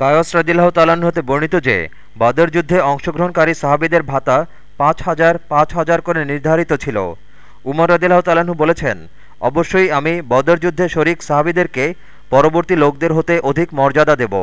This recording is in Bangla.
কায়স রদিল্লাহ তালাহ হতে বর্ণিত যে, বদর যুদ্ধে অংশগ্রহণকারী সাহাবিদের ভাতা পাঁচ হাজার পাঁচ হাজার করে নির্ধারিত ছিল। উমর রদিল্লাহ তালাহু বলেছেন, অবশ্যই আমি বদর যুদ্ধে শরিক সাহাবিদেরকে পরবর্তী লোকদের হতে অধিক মর্যাদা দেব।